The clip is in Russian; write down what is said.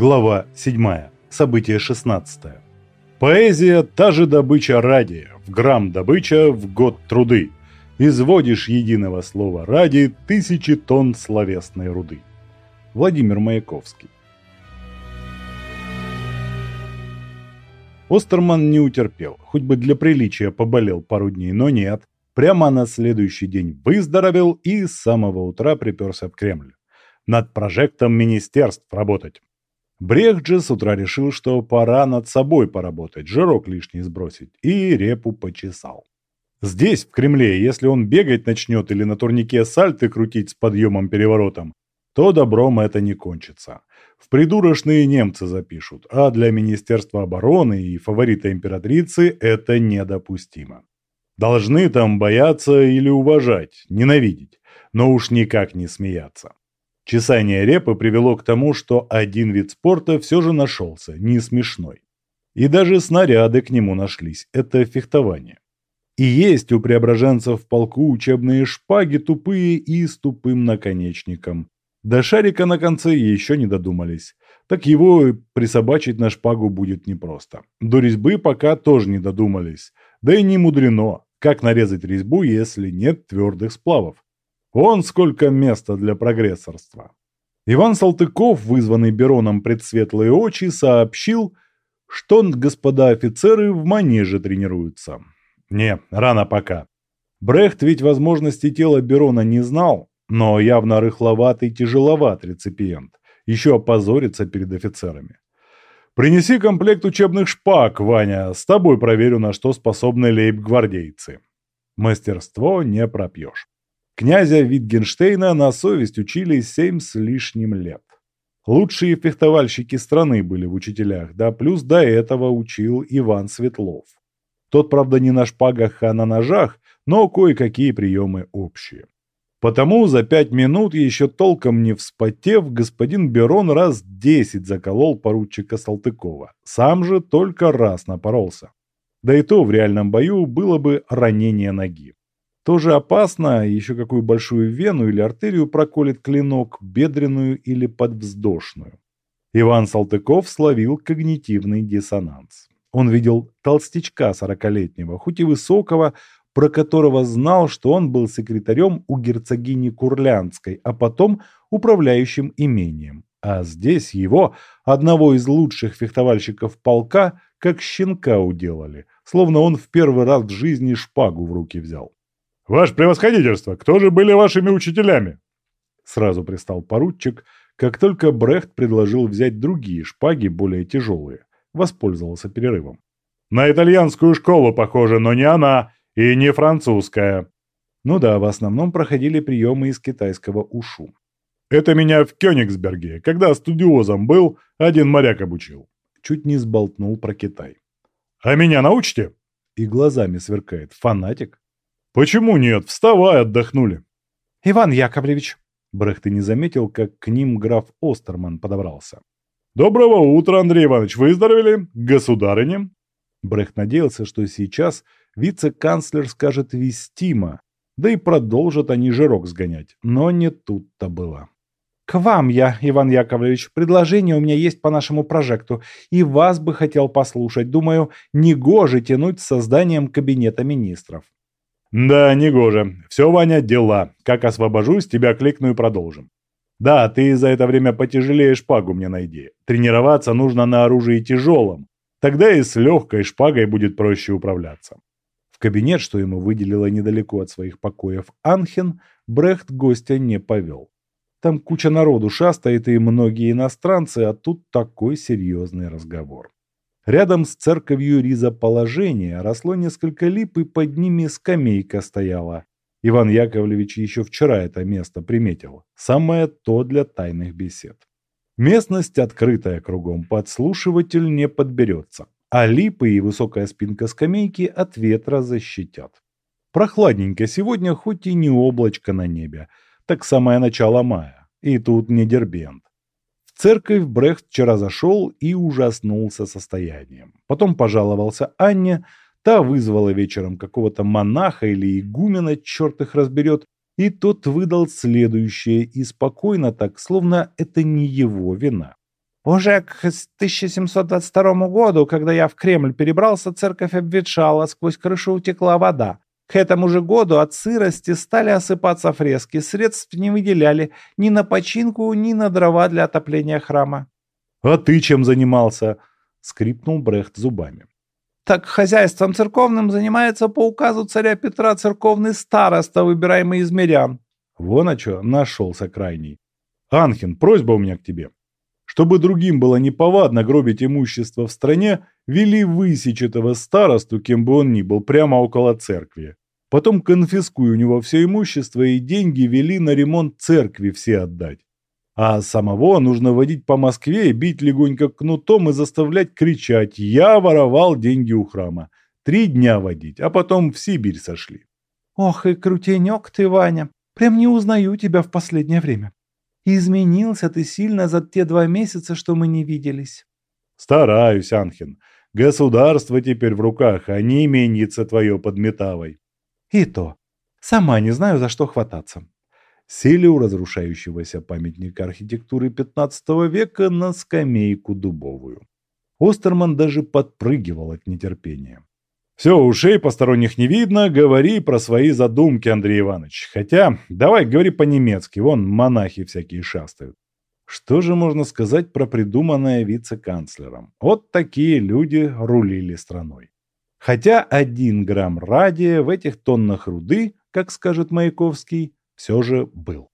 Глава 7. Событие 16. Поэзия – та же добыча ради, в грамм добыча, в год труды. Изводишь единого слова ради тысячи тонн словесной руды. Владимир Маяковский. Остерман не утерпел, хоть бы для приличия поболел пару дней, но нет. Прямо на следующий день выздоровел и с самого утра приперся в Кремль. Над прожектом министерств работать. Брехт же с утра решил, что пора над собой поработать, жирок лишний сбросить, и репу почесал. Здесь, в Кремле, если он бегать начнет или на турнике сальты крутить с подъемом-переворотом, то добром это не кончится. В придурочные немцы запишут, а для Министерства обороны и фаворита императрицы это недопустимо. Должны там бояться или уважать, ненавидеть, но уж никак не смеяться. Чесание репы привело к тому, что один вид спорта все же нашелся, не смешной. И даже снаряды к нему нашлись – это фехтование. И есть у преображенцев в полку учебные шпаги тупые и с тупым наконечником. До шарика на конце еще не додумались. Так его присобачить на шпагу будет непросто. До резьбы пока тоже не додумались. Да и не мудрено. Как нарезать резьбу, если нет твердых сплавов? Вон сколько места для прогрессорства. Иван Салтыков, вызванный Бероном предсветлые очи, сообщил, что господа офицеры в манеже тренируются. Не, рано пока. Брехт ведь возможности тела Берона не знал, но явно рыхловатый тяжеловат реципиент. Еще опозорится перед офицерами. Принеси комплект учебных шпаг, Ваня, с тобой проверю, на что способны лейб-гвардейцы. Мастерство не пропьешь. Князя Витгенштейна на совесть учили семь с лишним лет. Лучшие фехтовальщики страны были в учителях, да плюс до этого учил Иван Светлов. Тот, правда, не на шпагах, а на ножах, но кое-какие приемы общие. Потому за пять минут, еще толком не вспотев, господин Берон раз десять заколол поручика Салтыкова. Сам же только раз напоролся. Да и то в реальном бою было бы ранение ноги. Тоже опасно, еще какую большую вену или артерию проколет клинок, бедренную или подвздошную. Иван Салтыков словил когнитивный диссонанс. Он видел толстячка сорокалетнего, хоть и высокого, про которого знал, что он был секретарем у герцогини Курлянской, а потом управляющим имением. А здесь его, одного из лучших фехтовальщиков полка, как щенка уделали, словно он в первый раз в жизни шпагу в руки взял. «Ваше превосходительство, кто же были вашими учителями?» Сразу пристал поручик, как только Брехт предложил взять другие шпаги, более тяжелые. Воспользовался перерывом. «На итальянскую школу похоже, но не она. И не французская. Ну да, в основном проходили приемы из китайского ушу. Это меня в Кёнигсберге, когда студиозом был, один моряк обучил. Чуть не сболтнул про Китай. А меня научите? И глазами сверкает. Фанатик? Почему нет? Вставай, отдохнули. Иван Яковлевич. Брехт и не заметил, как к ним граф Остерман подобрался. «Доброго утра, Андрей Иванович! Выздоровели? Государыня?» Брехт надеялся, что сейчас вице-канцлер скажет «вестимо», да и продолжат они жирок сгонять. Но не тут-то было. «К вам я, Иван Яковлевич. Предложение у меня есть по нашему прожекту, и вас бы хотел послушать. Думаю, негоже тянуть с созданием кабинета министров». «Да, негоже. Все, Ваня, дела. Как освобожусь, тебя кликну и продолжим. Да, ты за это время потяжелее шпагу мне найди. Тренироваться нужно на оружии тяжелом. Тогда и с легкой шпагой будет проще управляться кабинет, что ему выделила недалеко от своих покоев Анхен, Брехт гостя не повел. Там куча народу шастает и многие иностранцы, а тут такой серьезный разговор. Рядом с церковью Ризоположения росло несколько лип, и под ними скамейка стояла. Иван Яковлевич еще вчера это место приметил. Самое то для тайных бесед. Местность открытая кругом, подслушиватель не подберется а липы и высокая спинка скамейки от ветра защитят. Прохладненько сегодня, хоть и не облачко на небе, так самое начало мая, и тут не дербент. Церковь Брехт вчера зашел и ужаснулся состоянием. Потом пожаловался Анне, та вызвала вечером какого-то монаха или игумена, черт их разберет, и тот выдал следующее и спокойно так, словно это не его вина. Уже к 1722 году, когда я в Кремль перебрался, церковь обветшала, сквозь крышу утекла вода. К этому же году от сырости стали осыпаться фрески, средств не выделяли ни на починку, ни на дрова для отопления храма. «А ты чем занимался?» — скрипнул Брехт зубами. «Так хозяйством церковным занимается по указу царя Петра церковный староста, выбираемый из мирян». Вон о что нашелся крайний. «Анхин, просьба у меня к тебе. Чтобы другим было неповадно гробить имущество в стране, вели высечь этого старосту, кем бы он ни был, прямо около церкви. Потом конфискуй у него все имущество и деньги вели на ремонт церкви все отдать. А самого нужно водить по Москве и бить легонько кнутом и заставлять кричать «Я воровал деньги у храма». Три дня водить, а потом в Сибирь сошли. «Ох и крутенек ты, Ваня! Прям не узнаю тебя в последнее время. Изменился ты сильно за те два месяца, что мы не виделись. Стараюсь, Анхин. Государство теперь в руках, а не именится твое подметавой. И то. Сама не знаю, за что хвататься. Сели у разрушающегося памятника архитектуры 15 века на скамейку дубовую. Остерман даже подпрыгивал от нетерпения. Все, ушей посторонних не видно, говори про свои задумки, Андрей Иванович. Хотя, давай говори по-немецки, вон монахи всякие шастают. Что же можно сказать про придуманное вице-канцлером? Вот такие люди рулили страной. Хотя один грамм радия в этих тоннах руды, как скажет Маяковский, все же был.